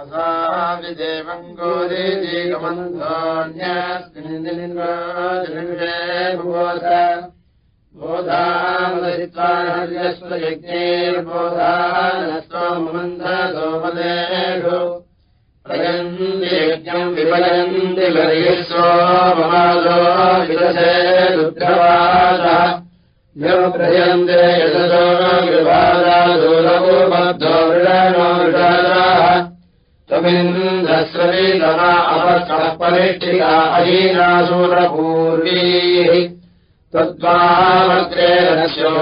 असाविदेवम् गोरीजीगमन्धोऽन्यस्मिन्निर्वाजनिषे बोधामदहित्वाहर्यस्व यज्ञैर्बोधानस्त्वमन्धसोमदेषु प्रयन्ति यज्ञम् विपयन्ति बर्हिस्वो ममादो विदसे दुग्धवादः यो प्रयन्ते यशसो बद्धो मृडाः त्वमिन्द्रस्वरीतमा अपस्तः परिष्ठिता अहीनासुरपूर्वीः त्वद्वामग्रेणस्यो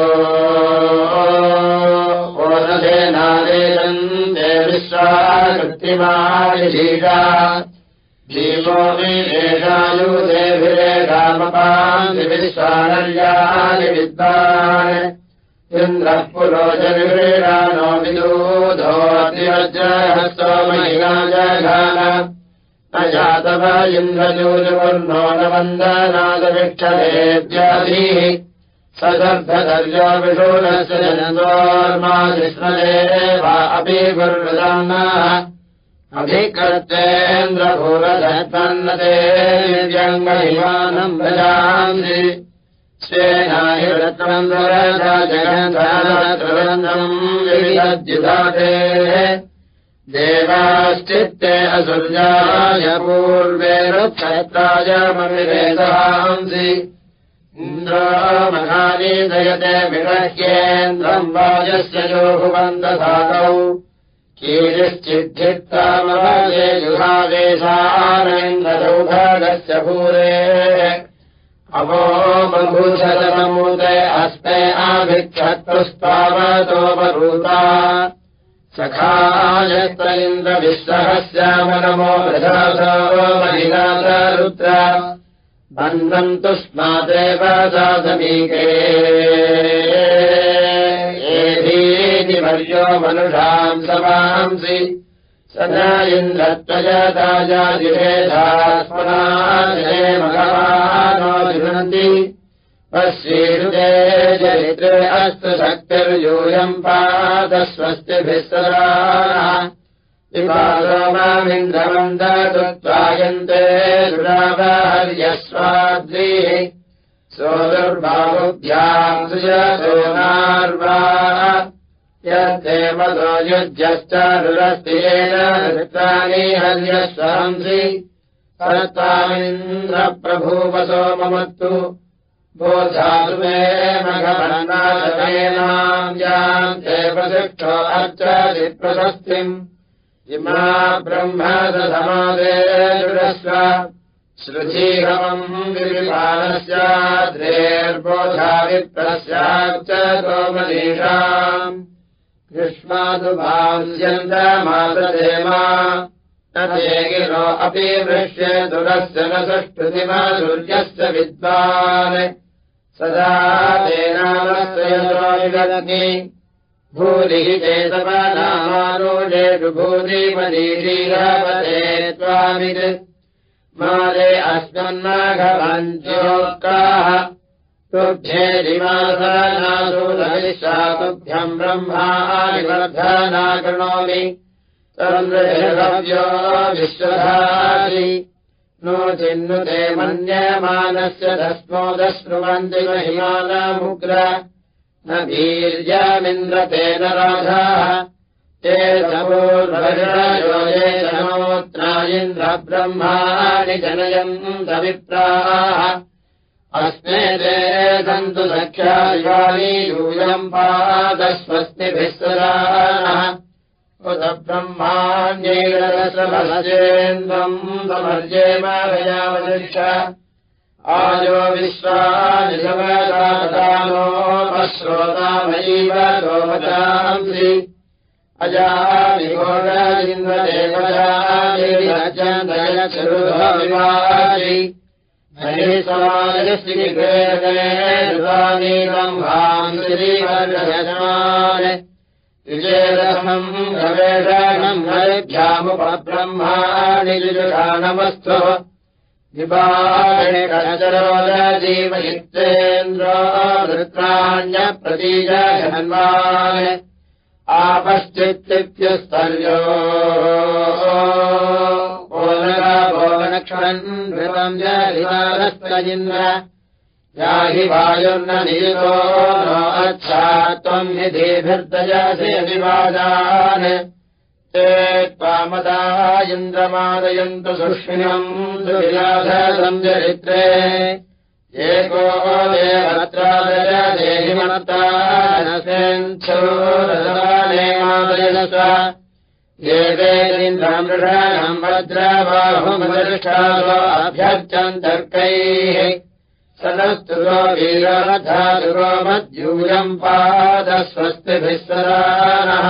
ओदधेनादेशन्ते विश्वाकृत्रिमादिशीषा भीमो विदेशायुदेभिरेषामपान्ति विश्वानर्यानि विद्वान् इन्द्रः पुरोजनिर्णो विदूधोऽतिवज्रहस्तमहिनाजघान न जातव इन्द्रजूजवर्णो न वन्दनादविक्षलेभ्याधीः सदर्भदर्यो विशूलस्य जनन्दोर्मादिस्मले वा अपि गुर्वदान्नाः अभिकर्तेन्द्रभूरधन्नते व्यङ्गहिमानम् भजान्ति विविदद्युधाते देवाश्चित्ते असुर्याय पूर्वे रक्षत्राय ममिवेदांसि इन्द्रो महानि दयते विरह्येन्द्रम् वाजस्य जोहुवन्दसादौ कीरिश्चिद्धित्तामवाजे जुहावेशारेन्द्रसौभागस्य भूरे अवो बभूषरमूते अस्मे आभिक्षत्रुस्तावतोपरूता सखायत्र इन्द्रविश्वहस्यामनमो रथासो महिलारुद्र बन्धन्तु स्मादेव साधमीके। एधीति वर्यो मनुषाम् समांसि सदा इन्द्रत्वजाताजादिभेदास्मनाजये भगवानो गृह्णन्ति पश्येषुते चरित्रे अस्तु शक्तिर्यूयम् पादस्वस्तिभिः सदा विपादोमामिन्द्रमन्दत्वायन्ते दुरावहर्यस्वाद्रीः सोदुर्बाहुभ्याम् सुजसोनार्वा यद्देवतो युज्यश्च हर्यस्वांसि सर्तामिन्द्रप्रभूवसो ममत्तु। बोधातु मे याम् देवशिक्षो अर्चादि प्रशस्तिम्। इमा ब्रह्म समादेशुरस्व श्रुधीहमम् विपालस्याद्रेर्बोधाविप्रस्याच्च गोमनीषाम् युष्मातु भास्यन्तमातदेमा न ते गिरो अपि वृष्ये दुरस्य न सुष्टुतिमा सूर्यस्य विद्वान्। सदा तेनामस्त्रयदोनि भूरिः चेतवनामानोजेषु भूरिमनीषीरपते त्वामित्। मादे अस्मन्नाघवन्त्योक्ताः ब्रह्माणि वर्धना कृणोमि। चन्द्रभ्यो विश्वधारि नो चिन्नुते मन्यमानस्य दस्मोदश्नुवन्ति महिमानमुग्र न वीर्यमिन्द्रतेन राधाः ते समूर्भयो ये जनोत्रा इन्द्रब्रह्माणि जनयन् विप्राः अस्मे ते सन्तु सख्यानि यूयम् उत ब्रह्माण्यैरसभजेन्द्रम् समर्जेमभयावशिक्ष आयो विश्वानि समदानोपश्रोतामयैव गोमतांसि अजानिघोराजिन्द्रदेवजानिरजन्दयचरुधविवाचि हरिसमाजश्रीकृतम् गवेषणम् हरिभ्यामुपब्रह्माणि जुषाणमस्तु विभागणचरोदजीवयुक्तेन्द्रो वृत्राण्यप्रतीजन्वान् याहि वायुर्न नियुतो नो अच्छा त्वम् निधिभिर्दयसे निवादान् ते त्वामदा इन्द्रमादयन्तु सुष्मिनम् दुर्याधम् चरित्रे एको देवत्रादय देहि मनतानसेच्छोरदानेमादयन ये वेदिन्द्रमृषाणम् वज्रबाहुमदर्शाभ्यर्चन्तर्कैः सदस्तुरो वीरधातुरो मद्यूयम् पादस्वस्तिभिः सदानः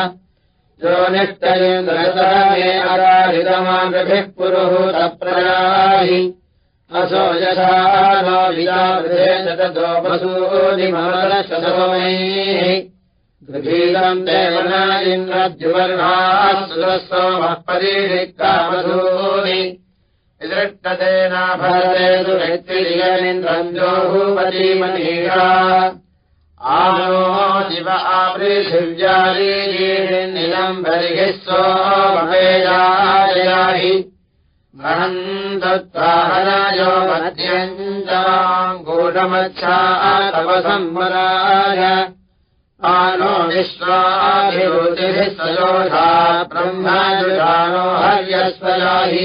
यो निष्टयेन्द्रमे अराहितमानभिः पुरुहूतप्रयाहि असो यथा नो विदातो वसूनिमलशतमैः गृहीतम् देवन इन्द्रद्युवर्णाः सुरसोमः परीरिक्तामसूनि विदृष्टतेनाभरेषु नेत्रियनिन्द्रञ्जोहुपरीमनीषा आनो शिव आपृथिव्यारीनिलम् बर्हिः सोमहेयाहि महम् दत्ताहरायो मध्यञ्जाङ्गूढमच्छा तव संवराय आनो विश्वाभिरुचिभिः सयोधा ब्रह्मजुषानो हर्यस्वयाहि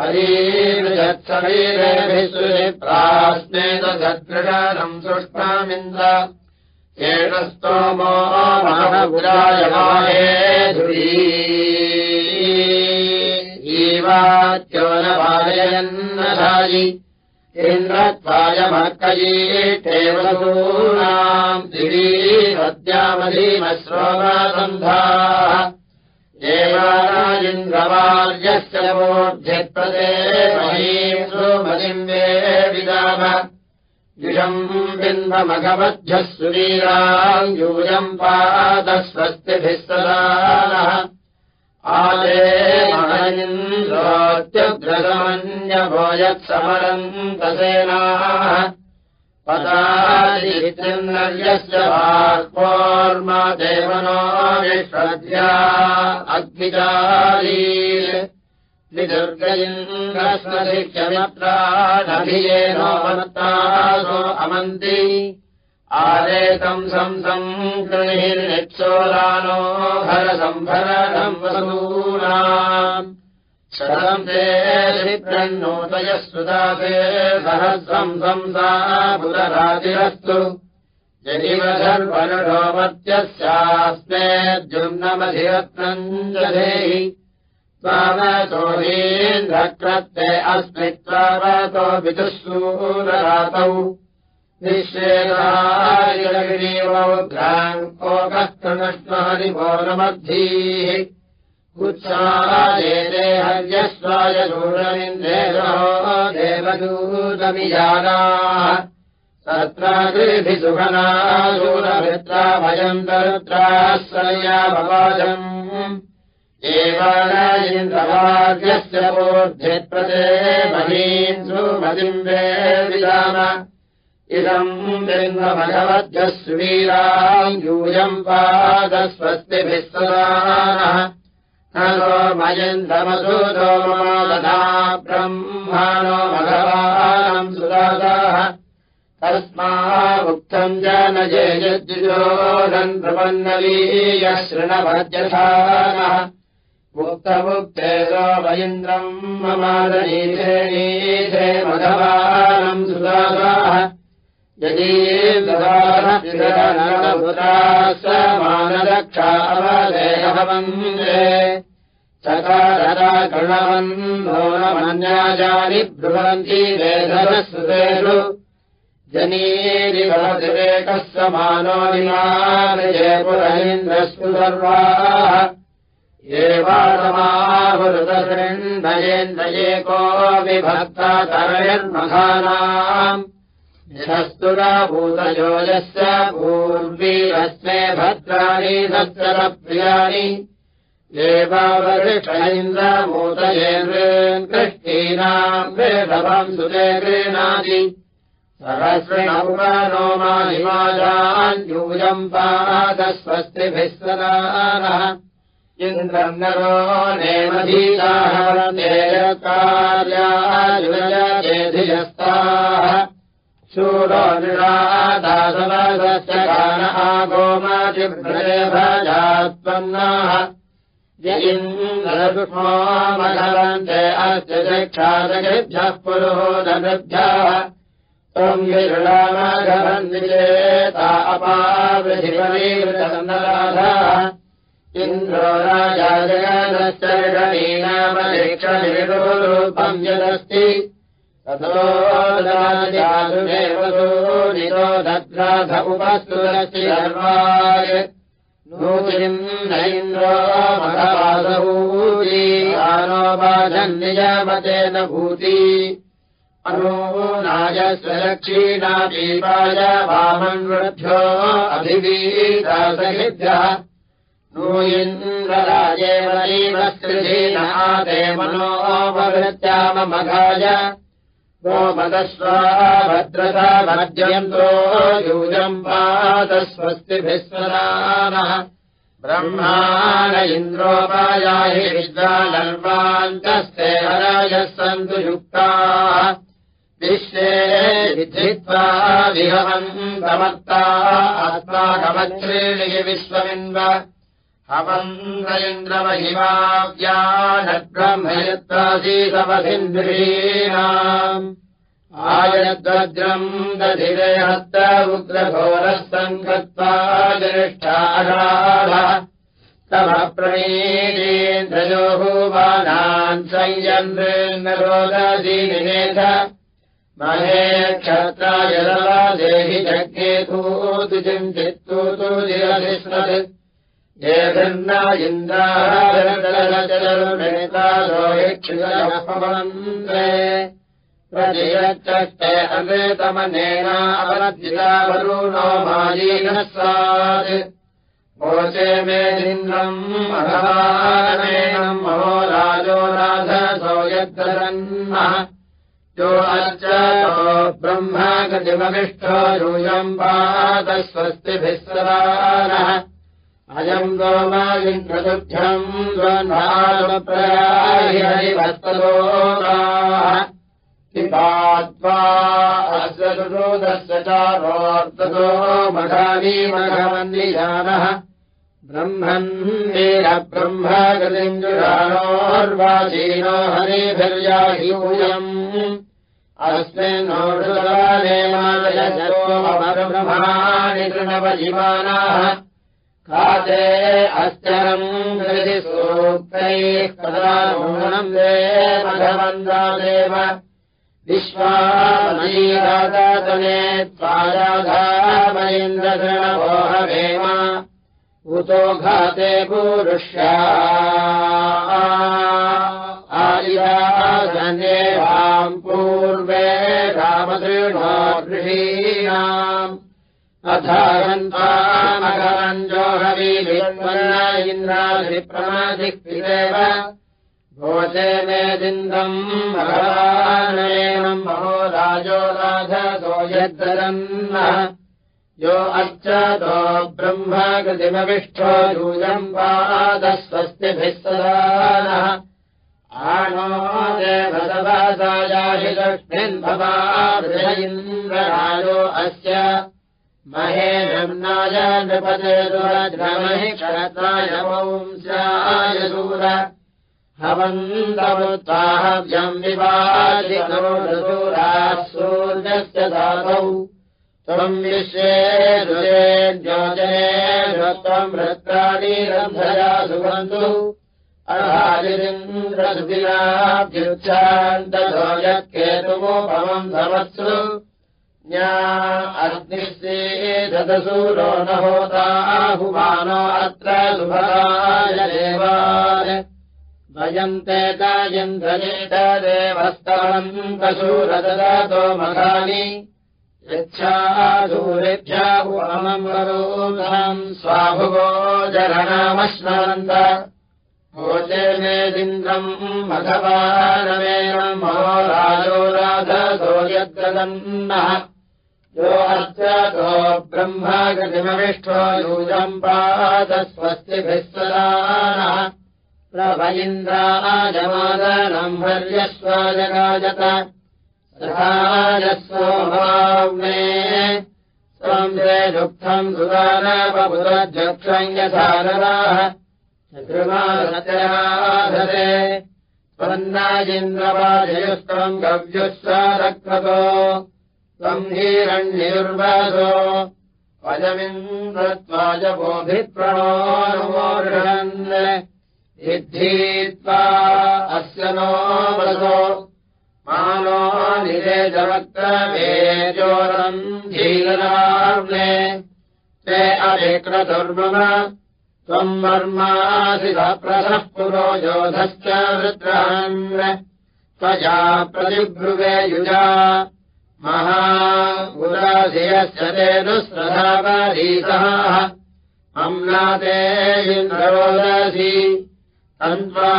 हरीर्यत्सवीरेभिप्रास्मेतसद्गृहम् सुष्मामिन्द्र एष स्तोमो महपुरायमाहे धुरीवाच्यो न पालयन्नधायि इन्द्रत्वायमर्कयीष्ठेव सूनाम् दिवीहत्यामधीमश्रोमासन्धाः देवाराजिन्द्रवार्यस्य वोध्यत्पदे महीम् सुमतिम् वे विदाम। युषम् बिम्बमघवध्यः सुवीराम् यूयम् पादस्वस्तिभिः सदानः आदे महनिन्द्रोत्यग्रसमन्यभो यत्समरन्तसेनाः पदादिन्द्रर्यस्य वाक्पोर्मा देवनो विश्वद्या अग्निचारी विदुर्गयिन्द्रस्मधिक्यमित्रानभियेनोमत्तासो अमन्ति आदेतम् संसम् गृहिर्निक्षोरानो भरसम्भरणम् ते शिप्रन्नोतयः सुदासे सहस्रम् यदिव सर्वनुमत्यस्यास्मेऽर्जुम्नमधिरत्नम् दधेहि त्वावतोहीन्द्रक्रत्ते अस्मि त्वावतो विदुःसूररातौ हर्यस्वाय दूरमिन्द्रेणो देवदूतमिजानाः तत्राभिः सुखनादूरमित्रा भयम् दरुत्राश्रया भवाजम् एवायन्द्रभाग्यस्य बोध्यप्रदे महीम् सुमतिम् वे विदाम इदम् यूयम् पादस्वस्तिभिः सदानः। मयन्दमसूदो दधा ब्रह्माणो भगवानम् सुदादाः। तस्मामुक्तम् जनजेयद्विजोधन् प्रपन्नवीयः शृणभद्यथानः। मुक्तमुक्ते ममादनीधे मघवानम् सुदादाः यदि समानरक्षावदेहवन्दे चकारदा गृणवन्नो न मन्याजानि ब्रुवन्ति वेदरस्रुतेषु जनीरिवतिरेकः समानो निमानयपुरहेन्द्रस्तु सर्वाः एवासमाहृतशृण्डयेन्द्रयेको विभक्ता तरणिर्मघानाम् निरस्तुराभूतयो यस्य पूर्वीरस्मे भद्राणि सत्तरप्रियाणि देवावृषैन्द्रभूतयेन्द्रेन् कृष्टीनाम् वेदवम् सुते गृह्णाति सहस्रणौमानो माहिमाजान्यूयम् पादस्वस्तिभिः सदानः। इन्द्रम् नरो नेमधीताहरन्देयकार्यायुजयेधियस्ताः शूरो निरादासवस्य गान आगोमाजिभ्रजभजात्पन्नाः य इन्द्रसुष्मोमघवन्ते अस्य शिक्षादगेभ्यः पुरोदनृभ्यः त्वम् विरुणामघवन्विजेता अपावृधिवरीवृतसन्दराधाः इन्द्रो राजा जगदस्य ऋषणीनामशिक्षनिरूपम् यदस्ति ततोदेव निरोधग्राध उपस्तुरस्य सर्वाय। नूतिम् नैन्द्रो मघवासभूति आनो बाधन्नियमतेन भूति अनूनाय स्वरक्षीणादीपाय वामन्वृभ्यो अभिवीदासहिभ्यः नूयिन्द्रराजेव स्त्रिधीनादे मनोपवृत्याममघाय भद्रता भज्यन्तो यूजम् ब्रह्माण इन्द्रोपायाहि विद्वानर्वान्तस्ते हरायः सन्तु युक्ताः। विश्वे विधित्वा विहवन् समर्ता अस्माकमत्रीणि विश्वमिन्व हवन्द इन्द्रमहिमाव्यानब्रह्मयत्तासीतवसिन्धीनाम् आयद्वज्रम् दधिरे हस्त उग्रघोरः सङ्गत्वा ज्येष्ठाषाढः तव प्रणीरेन्द्रयोः बालान् संयन्द्रेन्द्रोदीनिमेध महे क्षत्राय देहि जज्ञेतू चिन्तित्तु तु दिरधिस्मत् इन्द्राचलरुणेतारोहिक्षितमन्त्रे प्रतियच्चष्टे अमृतमनेनावरद्विता वरुणो मायीनः स्यात् मोचे मेदिन्द्रम् ममो राजो राधसो यद्दरन्नः यो अर्चतो ब्रह्म गतिमविष्ठो यूयम् पादस्वस्तिभिः सदानः अयम् गोमालिन्द्रदुभ्यम् द्वन्द्वालप्रयाहिहरिभस्तलोकाः पिबात्वा अस्य सुरोदस्य चारोर्ततो मघानी मघवन्निजानः। ब्रह्मन् वीरब्रह्मगतिञ्जुराणोर्वाचीनो हरिभिर्याह्यूयम् अस्मिन्नोषुरालेमालयजरोमब्रह्माणि तृणवजीवानाः काते अश्चरम् हृदि सूक्तैः कदा नूनम् दे मघवन्दादेव विश्वामयीरादातने त्वाराधामयीन्द्रधृणवोहवेम उतो घाते पूरुष्या। आर्यासनेवाम् पूर्वे गृहीणाम् अथारन्तामघरञ्जोहवीभिन्वन्न इन्द्राधिप्रमाधिक्रिदेव भोजे मेदिन्दम् भगवानेनम् महो राजो राधसो यद्धरन्नः यो अर्चतो ब्रह्म कृतिमविष्ठो यूयम् सदानः। आनो देवसभासायाहि लक्ष्मिन् भवा इन्द्रराजो अस्य महे नम्नाय नृपते दुरद्रमहि क्षरताय वंस्याय दूर हवन्तमुत्ताहव्यम् विवादिनोदूराः सूर्यस्य धातौ। त्वम् विश्वे ज्योजने त्वम् वृत्तानीरन्धया सुबन्धु। अहारिन्द्रसुतिराभ्युच्छान्ततो यत्केतुमोपमम् धमत्सु ज्ञा अग्निश्चेदसूरो न होताहुमानो अत्र सुभराय देवाय। भयन्ते कायन्द्रजेतदेवस्तवम् पशूरददातो मघानि। यच्छासूरेभ्याहुमम् वरोधाम् स्वाभुवो जरणामश्नवन्त भोजे मेदिन्द्रम् मघवानमेन महो राजो राधसो यद्गदन्नः यो अर्चतो ब्रह्मगतिमविष्ठो यूजम् पादस्वस्तिभिः सदा प्रभ इन्द्राजमादनम् हर्यस्व जगाजत। सहायस्वो भावे स्वम् ते दुःखम् सुदानपपुरध्यक्षम् यथानराः चतुर्माधरे त्वन्नाजिन्द्रवाजयुस्तम् गव्युस्वादक्रतो त्वम् हीरण्यर्वासो वजमिन्द्रत्वाजपोभिप्रणोर्षन् सिद्धीत्वा अस्य नो वसो। मानो धीरराम्ने ते अभिक्रतुर्मम। त्वम् वर्मासि प्रसः पुरो योधश्च वृत्रान् त्वजा प्रतिब्रुवे युजा महागुराधियस्य ते दुःस्रधावरीतः अम्नाते इन्द्रोदसि तन्त्वा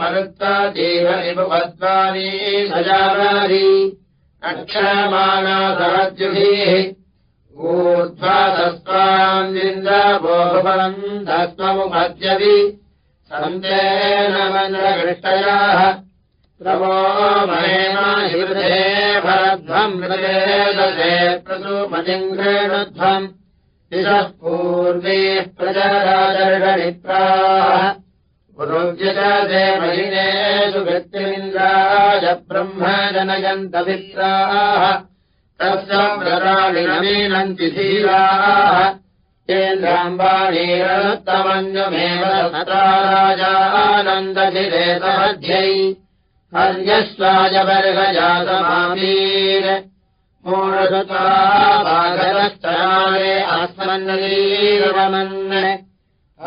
मरुत्वादीवनिभुवद्वानी सजावारी अक्षमाना सहद्युभिः ऊर्ध्वा तस्त्वान्दिन्द्रबोभवन्तस्त्वमुपद्यवि सन्तेन मन्द्रकृष्टयाः प्रभो महेमाहिवृधे भरध्वम् हृदे प्रसुमतिङ्घ्रेणध्वम् इषः पूर्वीः प्रजरादर्शनित्राः पुरोव्यजाते महिनेषु व्यक्तिमिन्द्राय ब्रह्म जनयन्तभित्राः तस्य नवीनन्ति धीराः। केन्द्राम्बाणीरनुत्तमन्यमेव सता राजानन्दधिरे समध्यै हर्यस्वाय वर्गजातमामीर मूढसुता बाघरस्तराले आस्मन्नदीरमन्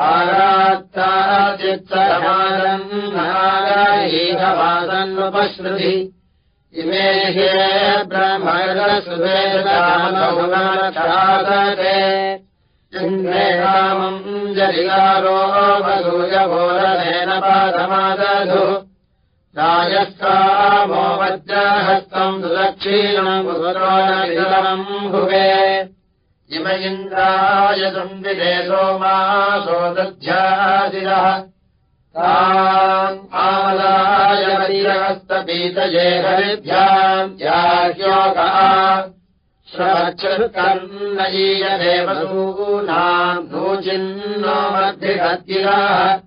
आरात्ताचित्तरमानम् नागायीहवासन्नुपश्रुति इमे हे ब्रह्मणसुवेदामभुवनक्षासते इन्द्रे रामम् जरिकारो वसूयघोरधेन पादमादधु राजस्कामो वज्रहस्तम् सुदक्षिणमुदरोणविदलम् भुवे। इम इन्द्राय संविदे सोमासो दध्यादिरः आमदाय वरीरहस्तपीतये हरिभ्याम् याह्योगः श्रवच्छुकर्णयीयदेवसूनाम् नूचिन्नो मध्यगद्गिराः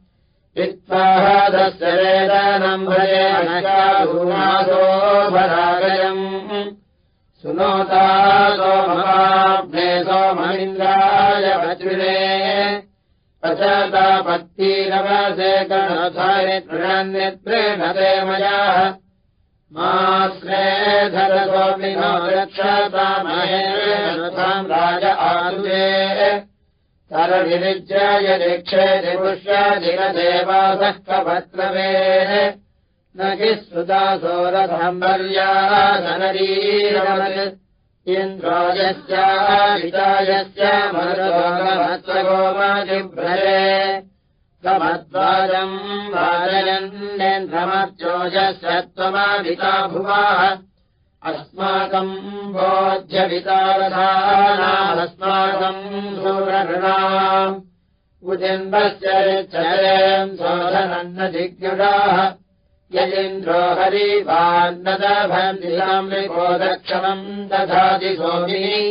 भये अनकाधूनासो भरागयम् सुनोता सोमहाभ्ये सोममिन्द्राय वज्रिणे पचतापत्तीरवसे गणधारि तृणान्यत्रेणते मयाः माश्रेधरसोमिनो रक्षतामहेताम् राज आदुरे तरनिरिज्याय दीक्षे दिपुष्यादिनदेवासः कपत्रवेः न किस्रुतासोरसम्बर्याधनरीरमत् इन्द्रायस्याहितायस्य मरुतोगमत्सगोमाजिभ्रये कमद्वाजम् वाजयन्नेन्द्रमर्चोजस्य त्वमाभिता भुवाः अस्माकम् उदिम्बस्य चयम् शोधनन्न जिज्ञुषाः यजेन्द्रो हरिवान्नदभन्दिलाम्रिको दक्षमम् दधाति सोमिनि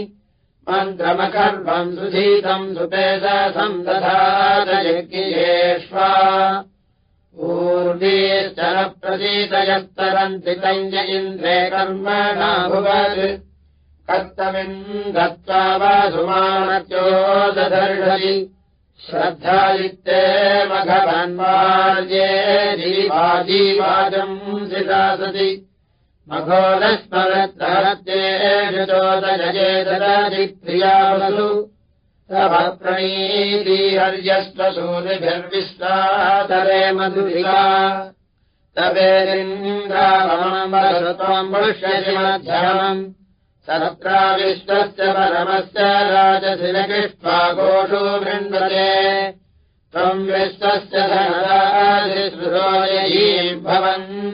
मन्त्रमकर्मम् सुधीतम् सुपेदसम् दधातयज्ञेष्वा ऊर्वीश्चरप्रतीतयस्तरन्ति तञ्ज इन्द्रे कर्मणाभुवत्। कर्तमिम् दत्त्वा वा सुमानत्यो दधर्षति श्रद्धायुक्ते दीवाजीवाजम् सिदासति। मघोलस्मरत्तहत्ये चोदयजे ददाति प्रियावसु प्रणीतिहर्यस्वसूरिभिर्विश्वातरे मधुरिका। तवेरिन्द्राममृत्वम् पृष्यसि मध्यमम्। सत्राविश्वस्य परमस्य राजशिलकृष्वा गोषो वृण्वते त्वम् विश्वस्य धनराजिसृरोयीम् भवन्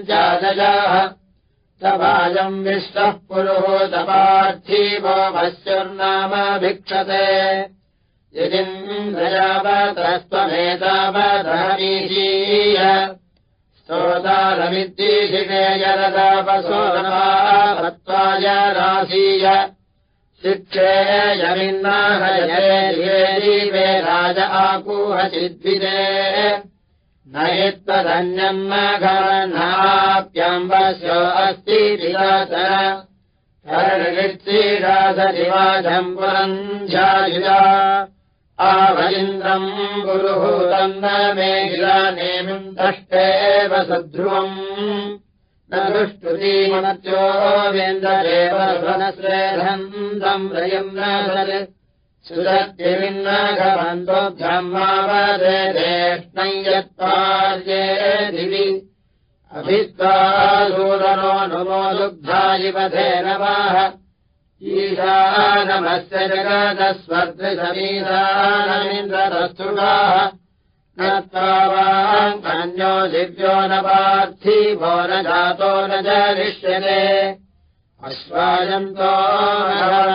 तवायम् विश्वः पुरुः तपार्थीवो भस्युर्नाम भिक्षते यदिन्द्रयावतस्त्वमेतावधमीशीय स्तोतारमिद्दीशिषे यरदापसोत्वाय राशीय। शिक्षे यमिन्नाहये राज आकूहचिद्विदे न यत्त्वधन्यम् मघनाप्यम्बस्य अस्ति विरासरिवाजम् पुरम् ध्यायुजा आवलिन्द्रम् गुरुभूतम् न मे दष्टेव सध्रुवम् न दृष्टुतीमत्यो वेन्दरेव स्वनश्रेधन्तम् रयम् यत्पार्ये दिवि। अभित्वा सूदनो नुमो दुग्धायिवधे नवाः जगदस्वर्गसमीशानमिन्द्रतस्तुषाः न त्वावाङ्कन्यो दिव्यो न पार्थिवो न जातो न जरिष्यते। अश्वायन्तो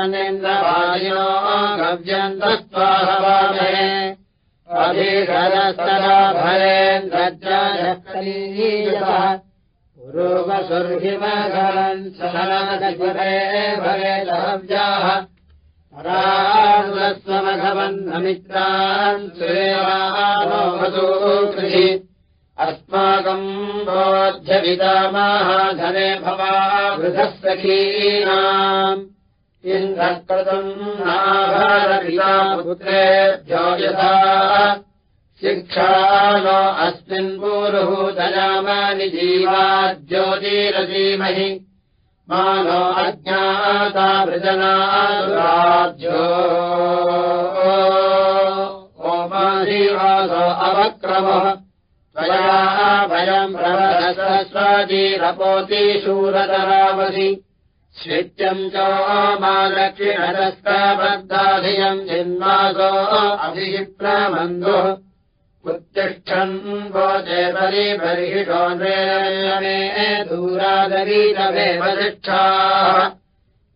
निन्द्रवायो गव्यन्तस्त्वाहवामे। अधीशरस्तदा भरेन्द्रजायः पुरोगसुर्हिमघवन् सहनगरे भवेदहव्याः। परास्वमघवन्नमित्रान् सुरेवानो कृषि। अस्माकम् बोध्यपितामाधने भवा वृथः सखीनाम् इन्द्रकृतम् नाभारपितापुत्रेभ्यो यथा शिक्षा नो अस्मिन् पूरुभूतयामानि जीवा ज्योतिरजीमहि मानो अज्ञाता वृजनाज्यो ओमाधिवासो अवक्रमः। त्वया भयम् प्रवरसस्वाजीरपोति शूरतरावसि श्वित्यम् च मा दक्षिणदस्काबद्धाधियम् जिन्मासो अभिप्रबन्धुः उत्तिष्ठन् परिबर्हिषो नृमे दूरादरीरमेव तिष्ठाः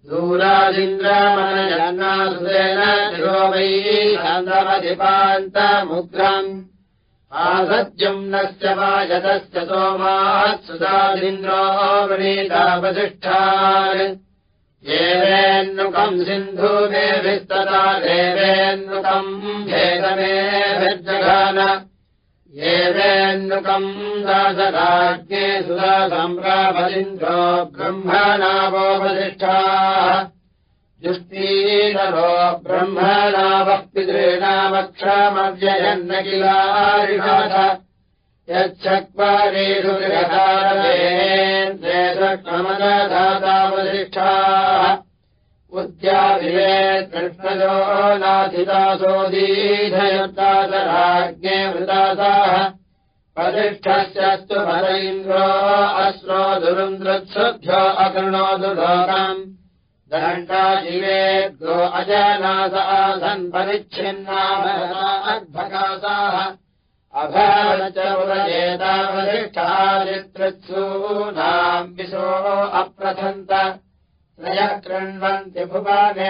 दूरादिन्द्रमनजन्नासुरेण शिरो वै आसद्युम्नस्य वाजतस्य सोमात्सुतादिन्द्रो वृणीतावतिष्ठान् सिन्धुमेभिस्तदा देवेन्नुकम् भेदमेभिर्जघान देवेन्नुकम् दासराज्ञे सुदासम्प्रापदिन्द्रो ब्रह्मणावोपतिष्ठाः जुष्टीनरो ब्रह्मणावः पितॄणामक्षामव्ययन्न किलारिषाथ यच्छक्वारेषु गृहकारेन्द्रेशमदधातावतिष्ठाः उद्याभिरे कृष्णजो नाथितासोदीधयुक्तासराज्ञे वृतासाः प्रतिष्ठस्यस्तु भर इन्द्रो अश्रो दुरुन्द्रत्सुभ्यो अकृणोतु लोकम् दण्डाजीवेद्गो अजनास आसन् परिच्छिन्नाभकासाः अभावचेतावतिष्ठादितृत्सूनाम् विशो अप्रथन्त। त्रयः कृण्वन्ति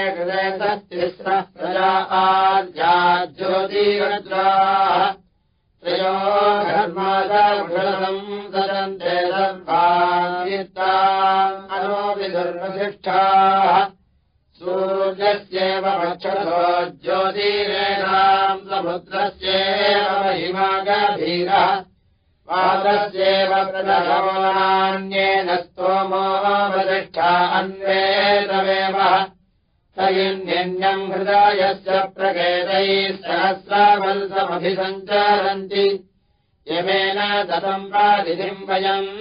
हृदयतिस्रः प्रजा आर्या ज्योतिरद्राः। त्रयो धर्मादम् सरन्ते सर्वानो विधर्मशिष्ठाः सूर्यस्येव ज्योतिरेणाम् समुद्रस्येव महिमागभीरः पादस्येव प्रदशमान्येन स्तोमोपतिष्ठा अन्वेतमेव स इन्यन्यम् हृदयस्य प्रकेतैः सहस्रावल्समभिसञ्चरन्ति यमेन ततम् वादिधिम् वयम्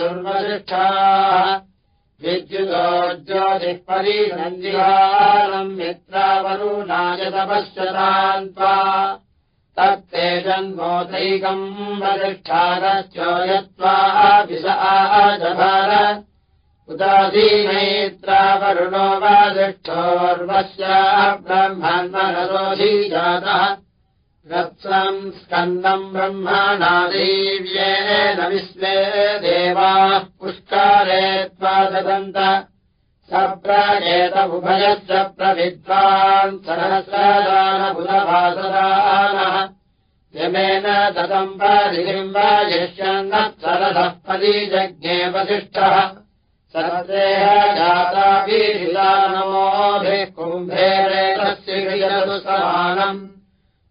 दुर्वशिष्ठाः विद्युतो ज्योतिःपरिसञ्जिहारम् मित्रावरुणाय तपश्चतान्त्वा तत्ते जन्मोदैकम् वरिष्ठारश्चो यत्त्वा विष आजभार। उदासीनैत्रावरुणो वादिष्ठोर्वस्य ब्रह्मन्मनरोधी जातः रत्सम् स्कन्दम् ब्रह्माणादेव्येन विश्वे देवाः पुष्कारे त्वा ददन्त सप्रजेत उभयश्च प्रविद्वान् सहस्रदानबुधभासदानः यमेन ददम् परिम्बा यश्यन्नः सरसः परिजज्ञे वसिष्ठः सर्वेह जाताभिरिदानमोभिः कुम्भेरेतस्य समानम्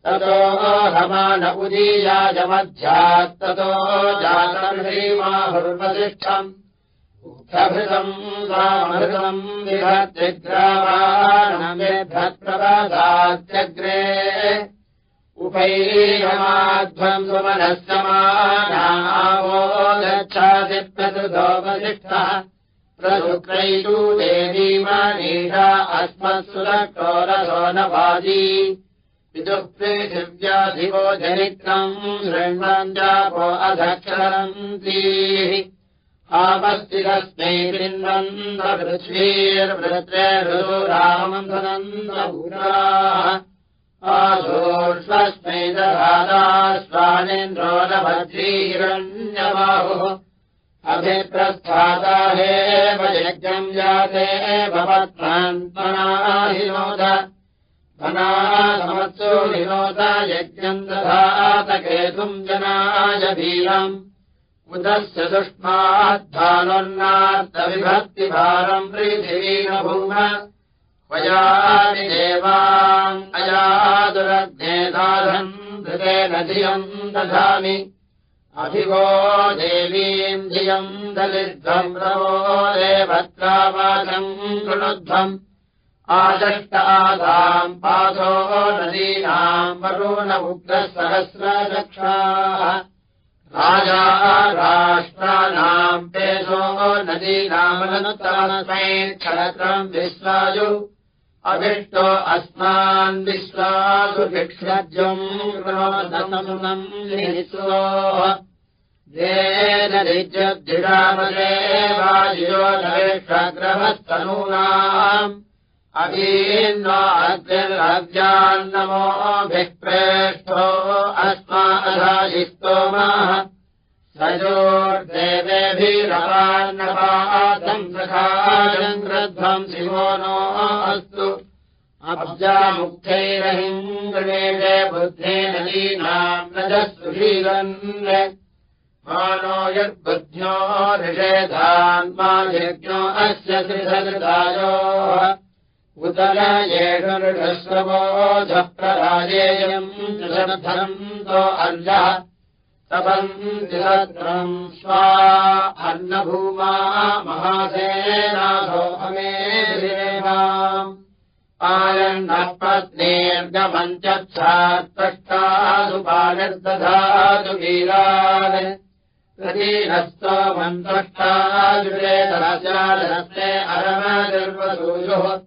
ततो हमान उक्तभृतम् रामभृतम् विभद्रिग्रामाणमेभ्यप्रवादात्यग्रे उपैयमाध्वम् सुमनः समानावो गच्छासि वसिष्ठः प्रशुक्रैषु देवीमानीषा अस्मत्सुरक्रोरसो न वाजी पितुः पृथिव्याधिवो जनित्रम् शृण्वन्दापो अधक्षरन्तीः। आपस्तिरस्मै कृण्वन्दपृथ्वीर्वृत्रेरुरामन्थनन्दभूराः आशोष्वस्मै दधादा स्वानेन्द्रो न भद्रीरण्यबाहुः अभिप्रस्थाता हेव यज्ञम् जाते भवत्मान्त्मनाहिनोद धनासमत्सो निरोध यज्ञम् दधातकेतुम् जनाय वीरम् उदस्य सुष्माद्धानुर्नार्थविभक्तिभारम् पृथिवीनभूम त्वयानि देवाम् अयादुरग्नेधाधम् धृतेन धियम् दधामि। अभिवो देवीम् धियम् दलिध्वम् रवो देवत्रावाचम् कृणुध्वम् आदष्टादाम् पादो नदीनाम् वरुण उग्रसहस्रदक्षाः। राजा राष्ट्राणाम् पेशो नदीनामनुतानस्मै क्षणत्रम् विश्वायु अभिष्टो अस्मान् भिक्षज्यम् कृणोदनम् निःस्वो। येन निजद्धिरामदे वायुयो अग्निर्हव्यान्नमोभिः प्रेष्ठो अस्माधायिस्तोमाः सयोर्देवेभिरवान्नपादम् सखायम् ग्रध्वम् शिवो नो अस्तु। गणेशे बुद्धेन लीनाम् रजस्सुशीलन् मानो यद्बुद्ध्यो ऋषेधान्मा यज्ञो अस्य श्रीसकृतायोः शरधरन्तो अर्यः तपन्तिरत्रम् स्वा अन्नभूमा महासेनाथो अमेवाम् आयन्नः पत्नीर्गमञ्चत्सात्पष्टासु पानिर्दधातु वीरान्। प्रतीनस्तो मन्त्रष्टाजुरेतराचारस्ते अरमनिर्वसूयुः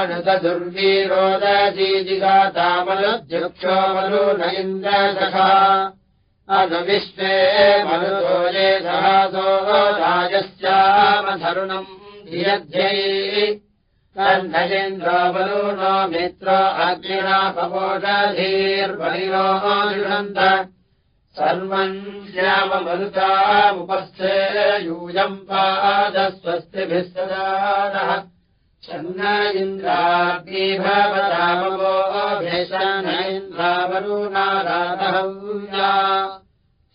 अनुतदुर्वीरोदजीजिगातामनुद्युक्षो मनु न इन्द्रसखा अनुविश्वे मनुतो ये सहासो राजस्यामधरुणम् कण्ठयेन्द्रो नो मित्र अग्निरापवोषधीर्बलिनो गृहन्त सर्वम् श्याममरुतामुपस्थे यूयम् पादस्वस्तिभिः सदा नः छन्न इन्द्राग्निभवरामवो भेषण इन्द्रावरुणाराधव्या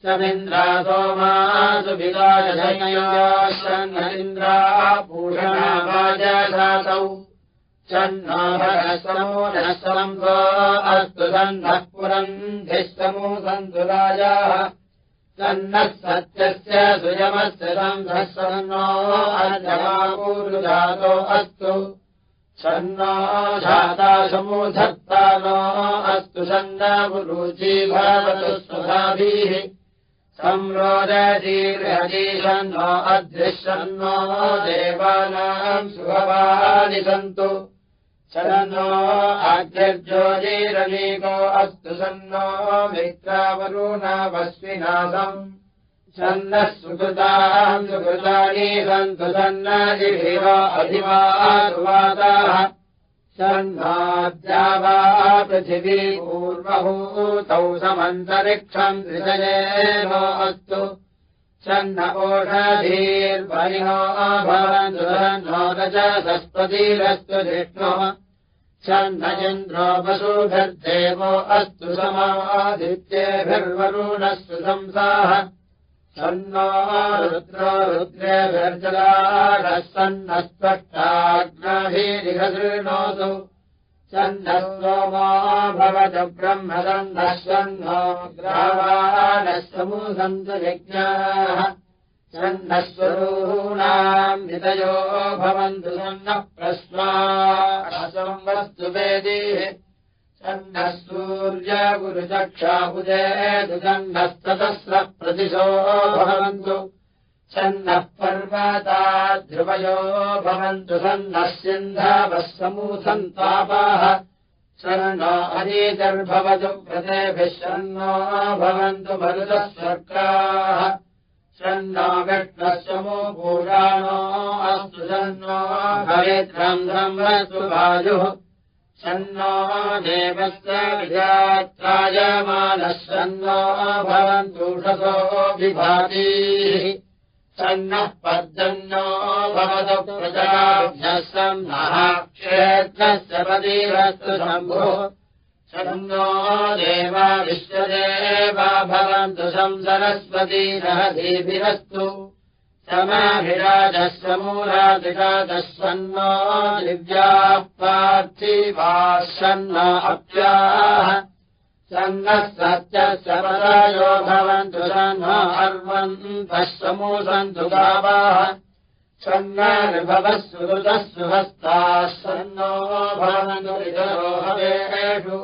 समिन्द्रा सोमासु विराजयन्द्रापूषणावाजसातौ चन्नाभरसमो नः अस्तु सन्नः पुरन्धिस्तमो सन्तु राजाः सन्नः सत्यस्य सुयमस्य सन्धस्वन्नो अर्जमापूरुधातो अस्तु। सन्नो धाता समूधत्ता नो अस्तु सन्नारुचि भवतु स्वधाभिः। संरोदीर्हजीषन्नो अदृशन्नो देवानाम् सुभवानि सन्तु सन्नो आद्यर्जोजीरमीको अस्तु सन्नो मित्रावरुणावस्विनाथम् सन्नः सुकृताम् सुकृतानि सन्तु सन्नजिभिव अधिवादाः सन्नाद्यावा पृथिवी पूर्वभूतौ समन्तरिक्षम् अस्तु सन्न ओषधीर्वरिणो भवन्तु च सस्पतिरस्तु जिष्णुः सन्नचन्द्रो वसुभिर्देवो अस्तु समादित्येभिर्वरुणस्तु संसाः। सन्नो रुद्रो रुद्रेभिर्जलाढः सन्नस्पष्टाग्नाभिरिहृणोतु सोमो भवतु ब्रह्मसन्नः सन्नो ग्रावाणः समुसन्तु यज्ञाः। सन्नः स्वरूणाम् नितयो भवन्तु सन्नः प्रस्वा संवस्तु वेदीः। सन्नः सूर्यगुरुचक्षाबुजे दुसन्नस्ततस्रः प्रतिशो भवन्तु सन्नः पर्वता ध्रुवयो भवन्तु सन्नः सिन्धवः समूसन्तापाः सन्नो अनीतिर्भवतु प्रतेभिः सन्नो भवन्तु मरुतः स्वर्गाः। सन्नो विष्णस्वमो पुराणो अस्तु सन्नो हरिद्रन्ध्रम् वायुः सन्नो देवस्य विजात्रायमानः सन्नो भवन्तुषसो विभातीः सन्नः पर्जन्यो भवतु प्रजाभ्यः सन्नः क्षेत्रस्य पदीरस्तु शम्भुः सन्नो देवा विश्वदेवा भवन्तु संसरस्वतीरः देभिरस्तु समाभिराजः दिव्याः पार्थिवाः सन्न अप्याः सन्नः सत्यस्य पदायो भवन्तु सन्नो अर्वन्तः समूसन्तु गावाः। सन्नर्भवः सुहृतः सुहस्ताः सन्नो भवन्तु हवेषु।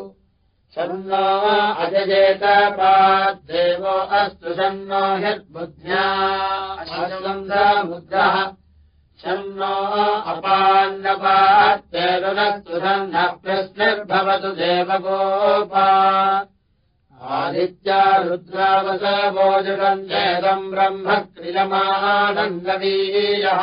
सन्नो अजयेत पाद्देवो अस्तु सन्नो ह्यद्बुद्ध्या मुद्रः सन्नो अपान्नपात्तेरुनस्तु सन्नः प्रश्निर्भवतु देवगोपा। आदित्या रुद्रावसवोजुषम् चेदम् ब्रह्म क्रियमानन्दवीयः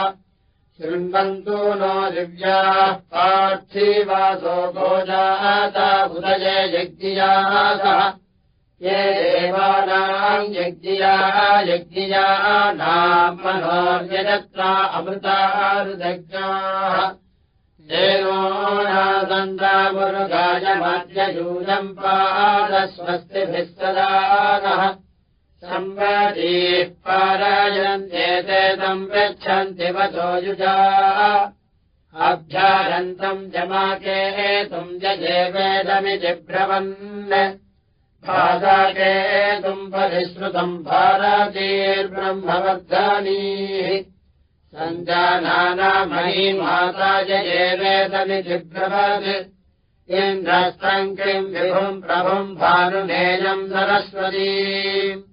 शृण्वन्तु नो दिव्याः पार्थिवासो गोजाता उदये यज्ञियासः ये देवानाम् यज्ञिया यज्ञियानाम् मनोर्यजत्रा अमृतारुदज्ञाः देवो नादन्दामुरुगायमाद्ययूनम् पादस्वस्तिभिः सदानः संवादीः पारायन्त्येतेदम् पृच्छन्ति वचो युजा। अभ्यारन्तम् जमाकेतुम् जये वेदमिति भासाकेतुम् परिश्रुतम् भारतीर्ब्रह्मवर्धानीः। सञ्जानामही माता जये वेदमिति ब्रवत् इन्द्रस्तम् विभुम् प्रभुम् भानुनेयम् सरस्वती।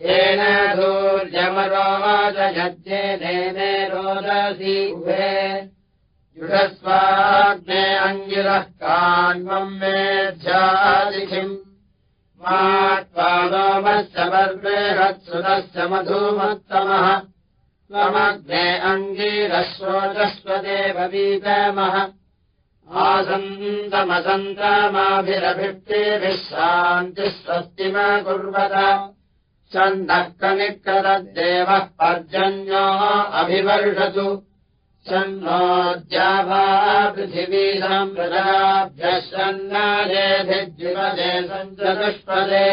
येन सूर्यमरोदयज्ञेनेने रोदसी। उभे युषस्वाग्ने अङ्गिरः कान्वम् मेध्यादिखिम् मा त्वामस्य वर्वेहत्सुतस्य मधुमत्तमः त्वमग्ने वीतमः आसन्तमसन्तमाभिरभिष्टिभिः शान्तिः स्वस्तिमा कुर्वत। सन्नः कनिकरद्देवः पर्जन्यो अभिवर्षतु सन्नोद्याभा पृथिवीशाम् प्रजाभ्यः सन्नादेभिद्विपदे सञ्चतुष्पदे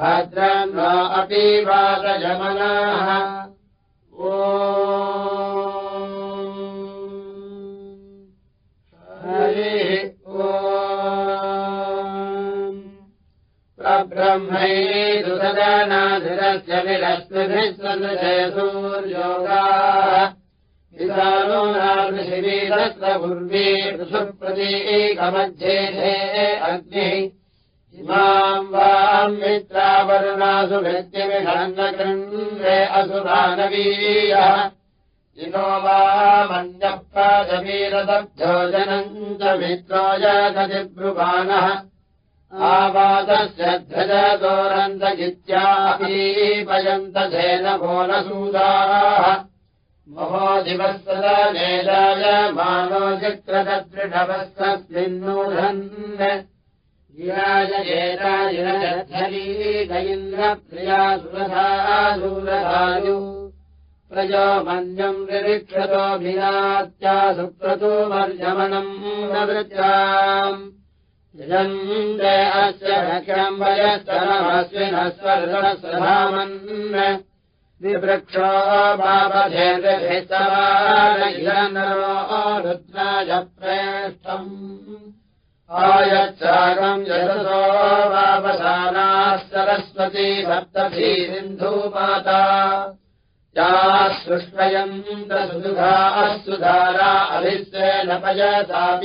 भद्रम् वा अपि वादयमनाः ओ हरिः ओ प्रब्रह्मैदुसदानाधिरस्य विरश्मिभिः सन्दजय सूर्योगाः पूर्वे पृथुप्रतीकमध्ये अग्निः। इमाम् वाम् मित्रावरुणासु भृत्यविषङ्गकृण्डे असुरानवीयः इनो वामन्यः पादवीरदब्धोजनम् च मित्रोय गतिब्रुवाणः आवादस्य ध्वजदोरन्तगित्यापीपयन्तधेन भोनसूदाः महोदिवत्सदनेजाय मानो चिक्रदृढवस्तस्मिन्नूढन् गिराजयेताजिनजद्धरीगयिन्द्रप्रिया सुरथा दूरधायु प्रजो मन्यम् निरीक्षतोऽभिनात्या सुक्रतो वर्जमनम् न वृत्याम्। यजन्ते अस्य रक्षम्बयस्तनमस्विनस्वर्गणस्वधामन् प्रेष्ठम् आयच्छागम् यशसो वावसानाः सरस्वती सप्तभीसिन्धूमाता याः सृष्टयन्तसुदुघाः सुधारा अभिस्वेन पयसापीप्यानाः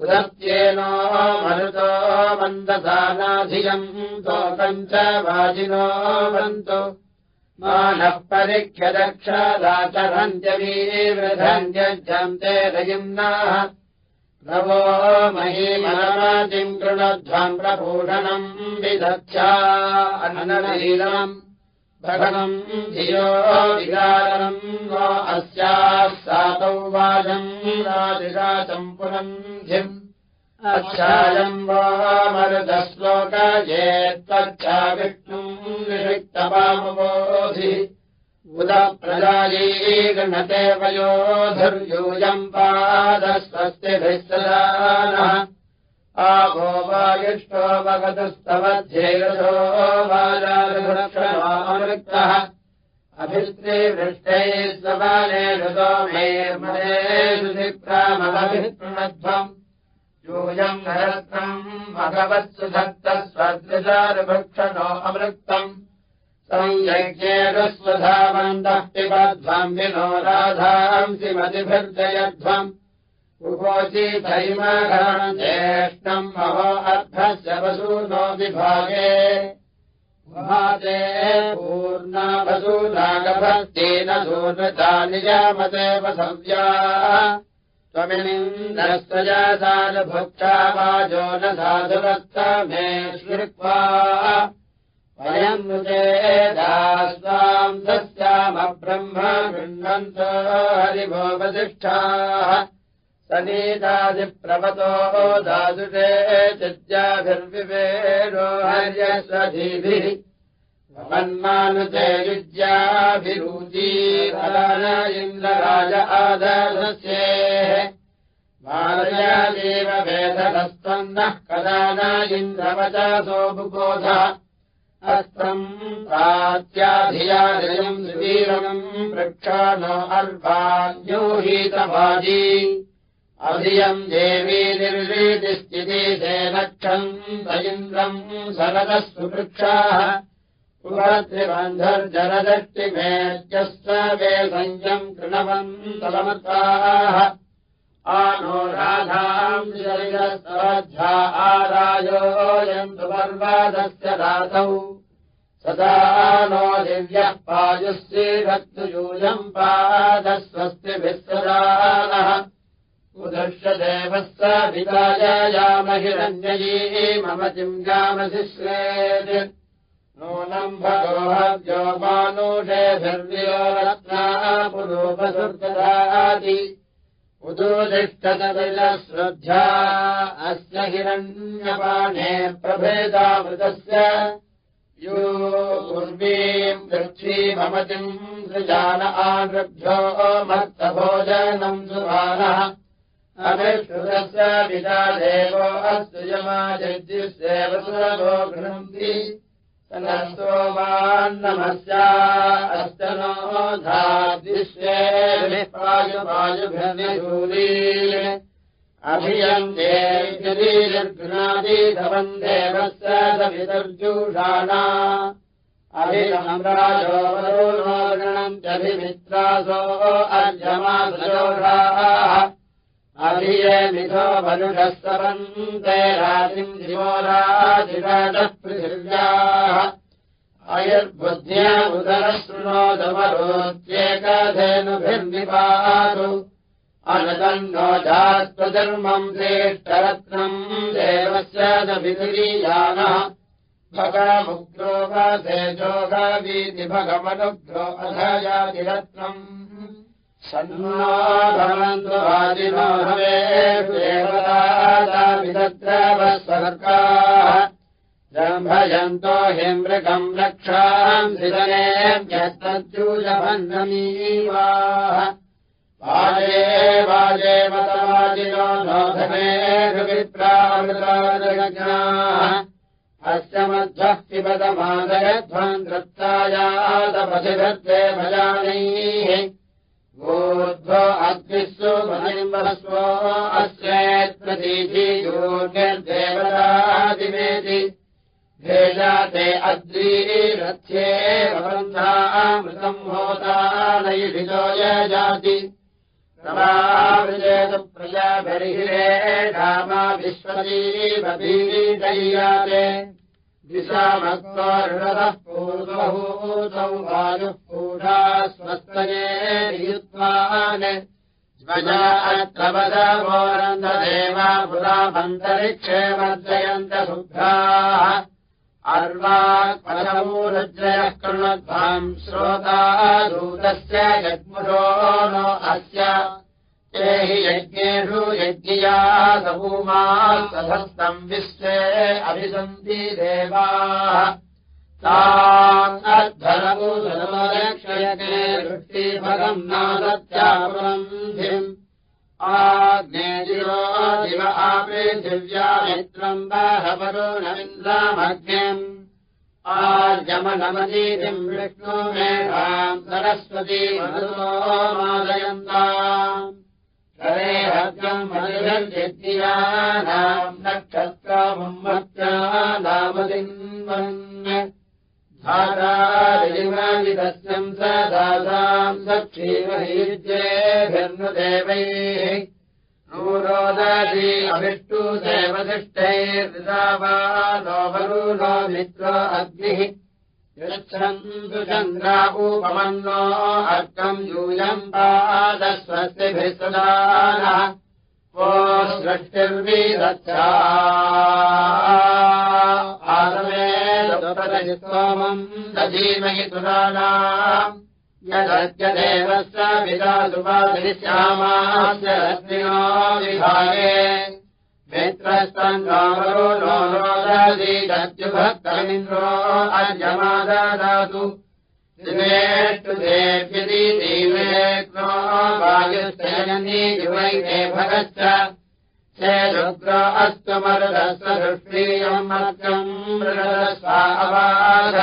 उदत्येनो मरुतो मन्दसानाधियम् तोकम् च वाजिनो वन्तु मानः परिख्यदक्षदाचरन्त्यवीवृधन्त्यज्यन्ते रयिम्नाः नवो महीमनमाजिम् कृणध्वम् प्रभूषणम् विदक्षा अननशीलम् भगवम् धियो विगारम् वा अस्याः सातौ वाजम् पुरन्धिम्। अच्छायम् वा मरुदश्लोकयेत्तच्छा विष्णुम् निषिक्तपामबोधि। उदप्रजायै गणते वयोधुर्यूयम् पादस्वस्तिभिः आभो वायुष्टोपगतस्तवध्येरसो वाजालक्षमामृक्तः अभिस्त्रीवृष्टैः स्वबाले ऋतो मेर्मदेशुधिक्रामभिष्णध्वम् यूयम् नरत्नम् भगवत्सु अमृक्तम् संयज्ञेरस्वधावन्तः पिबध्वम् विनो राधांसि मतिभिर्जयध्वम् उपोचिथैमघरणज्येष्ठम् महो अर्थस्य वसूनो विभागे। भाते पूर्णा वसूनागभस्तेन सूनृता निजामदेव सव्या त्वमिनिन्दस्तजासारभुक्षा वाजो न साधुरत्त मे श्रुत्वा। वयम् दास्वाम् तस्यामब्रह्म गृह्णन्तो हरिभोपतिष्ठाः सनीतादिप्रवतो दादुषे चिद्याभिर्विवेदो हर्यस्वधीभिः भवन्मानुते युज्याभिरुचीफलान इन्द्रराज आदर्शस्येः। मालयादेव वेदनस्तन्नः कदा न इन्द्रवचासो बुबोधः अस्त्रम् प्रात्याधियाजयम् सुवीरम् वृक्षाणो अर्वान्योहीतवाजी अभियम् देवी निर्वीतिस्थितिसेनक्षम् इन्द्रम् सरदः सुवृक्षाः पुरत्रिबन्धर्जरदष्टिमेत्यस्य वे सञ्जम् कृणवम् तलमताः आनो राधाम् शरीरस्वाध्या आरायोऽयन्तु पर्वादस्य रातौ सदा नो दिव्यः यूयम् पादस्वस्तिभिः सदानः। उदर्शदेवः स विदायामहिरन्ययी मम चिङ्गामसि श्रेत् नूनम् भगोहव्यो मानुषेभिर्वियो रत्ना पुरोपसुर्ददाति। उदोदिष्टतविलश्रद्ध्या अस्य हिरण्यपाणे प्रभेदामृतस्य यो पूर्वीम् पृथ्वीममतिम् सृजान आनृभ्यो मत्तभोजनम् सुभानः अभिष्कृतस्य पिता देवो अस्तु यमाजद्युसेव सुरभो गृह्णन्ति। स्तोमान्नमस्या अस्तनो धादिश्वेवायुवायुभ्यशूरी अभियन्ते निर्गृणादिधवन् देवस्य सवितर्जुषाणा अभिराजो वरो गृणन्त्यभिमित्रासो अर्जमासोषाः अभिये मिथो मनुषस्तवन्ते राजिम् दिवोराजिराजः पृथिव्याः अयर्बुद्ध्या उदरशृणोदवरोत्येकधेनुभिर्निपातु अनतन्नो जात्वधर्मम् श्रेष्ठरत्नम् देवस्य दभितुलीयानः भगमुग्रो वसेजोगवीति भगवनुग्रो सन्नाभवन्तु वाजिनो हवेदेवताविदद्रवस्वर्गाः जम्भयन्तो हिमृगम् रक्षाम् सिदनेभ्यस्तज्जूयभन्नमीवाः वाजे मतवाजिनो नोधमेघविप्रामृताजज्ञाः अस्य मध्वः पिबदमादयध्वम् दृत्तायादपथिभद्रे भजानैः ऊर्ध्व अग्निस्व महिम्बस्व अस्येत्प्रतीजीयोर्निर्देवतादिवेति भेजाते अद्रीरथ्ये वृन्धामृतम् होतानयिषितो यजाति। प्रभावृजेतु प्रजाभिर्हिरे रामा विश्वजीवबीजय्याते दिशामत्वः पूर्वभूतौ वायुः स्वस्तये युत्वान् ज्वजात्रवदवोरन्धदेवा पुरामन्तरिक्षे वर्जयन्त शुभ्राः। अर्वाक्परमूरुज्जयः कृणध्वाम् श्रोता दूतस्य यज्ञो नो अस्य हि यज्ञेषु यज्ञिया समूमा सधस्तम् विश्वे अभिसन्ति देवाः। ताद्धरमुदलक्षयके वृष्टिभगम् नादत्यापुरन्धिम्। आग्नेजिरो दिव आपृथिव्या मित्रम् बहवरुणमिन्द्रामग्न्यम् आर्यमनमदीतिम् विष्णुमेषाम् सरस्वती मधुरो मादयन्ताम् हरेहग्रम् मनिरञ्जित्यानाम् नक्षत्रमुम्मत्यानामदिन्वन् धारादिमविदस्यम् स दासाम् दक्षीमहीज्येभिर्नुदेवैः नूरोदधी अभिष्टु देवशिष्टैर्दावानो वरुणो मित्रो अग्निः यच्छन्तु चन्द्रापूपमन्नो अर्कम् यूयम् पादस्वस्तिभिः वो सृष्टिर्वीरक्षा आदमेमम् दधीमहि तुराणाम् यदद्य देवस्य विदासुपादिश्यामास्य रत्निनो विभागे मित्रस्तङ्गावरो नो रोदीदत्युभक्तमिन्द्रो अर्यमाददातु दिवेष्टु देव्यति देवेग्नो वायुस्तयनी युवैते भगश्च मरुदस्व दृष्टीयम् मर्गम् मृगस्वा अवाध।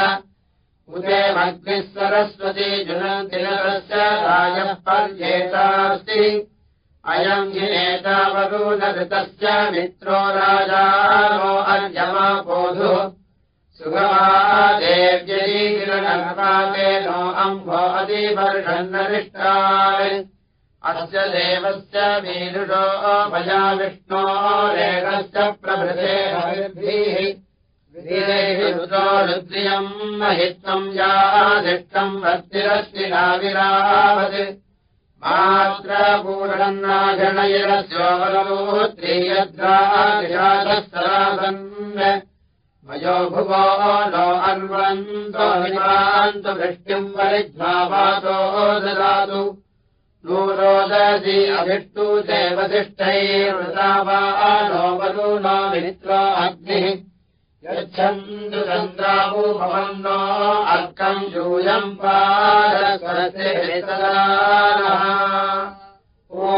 उदेमग्निः सरस्वती जुनतिरस्य राजः पर्येतास्ति अयम् हिनेतावरुणऋतस्य मित्रो राजानो अर्यमापोधुः सुगमा देव्यैरणपाकेनो अम्भो अतिवर्षन्नरिष्टाय अस्य देवस्य मीरुषो भया विष्णो रेखश्च प्रभृते हविर्भिः रुद्रो रुद्रियम् महित्वम् याधिष्टम् वर्तिरस्ति नाविरावत् मात्रपूरणन्नाघणयरस्योत्रीयद्रादिशादस्तरासन् मयो भुवो नो अन्वन्तो हिमान्तु वृष्टिम् परिध्वावातो ददातु। नूरोदसि अभिष्टु देवतिष्ठैर्वृता वा नो नो मित्रो अग्निः गृच्छन्तु चन्द्राहो भवन्नो अर्कम् यूयम् जूयम् पारतदानः ओ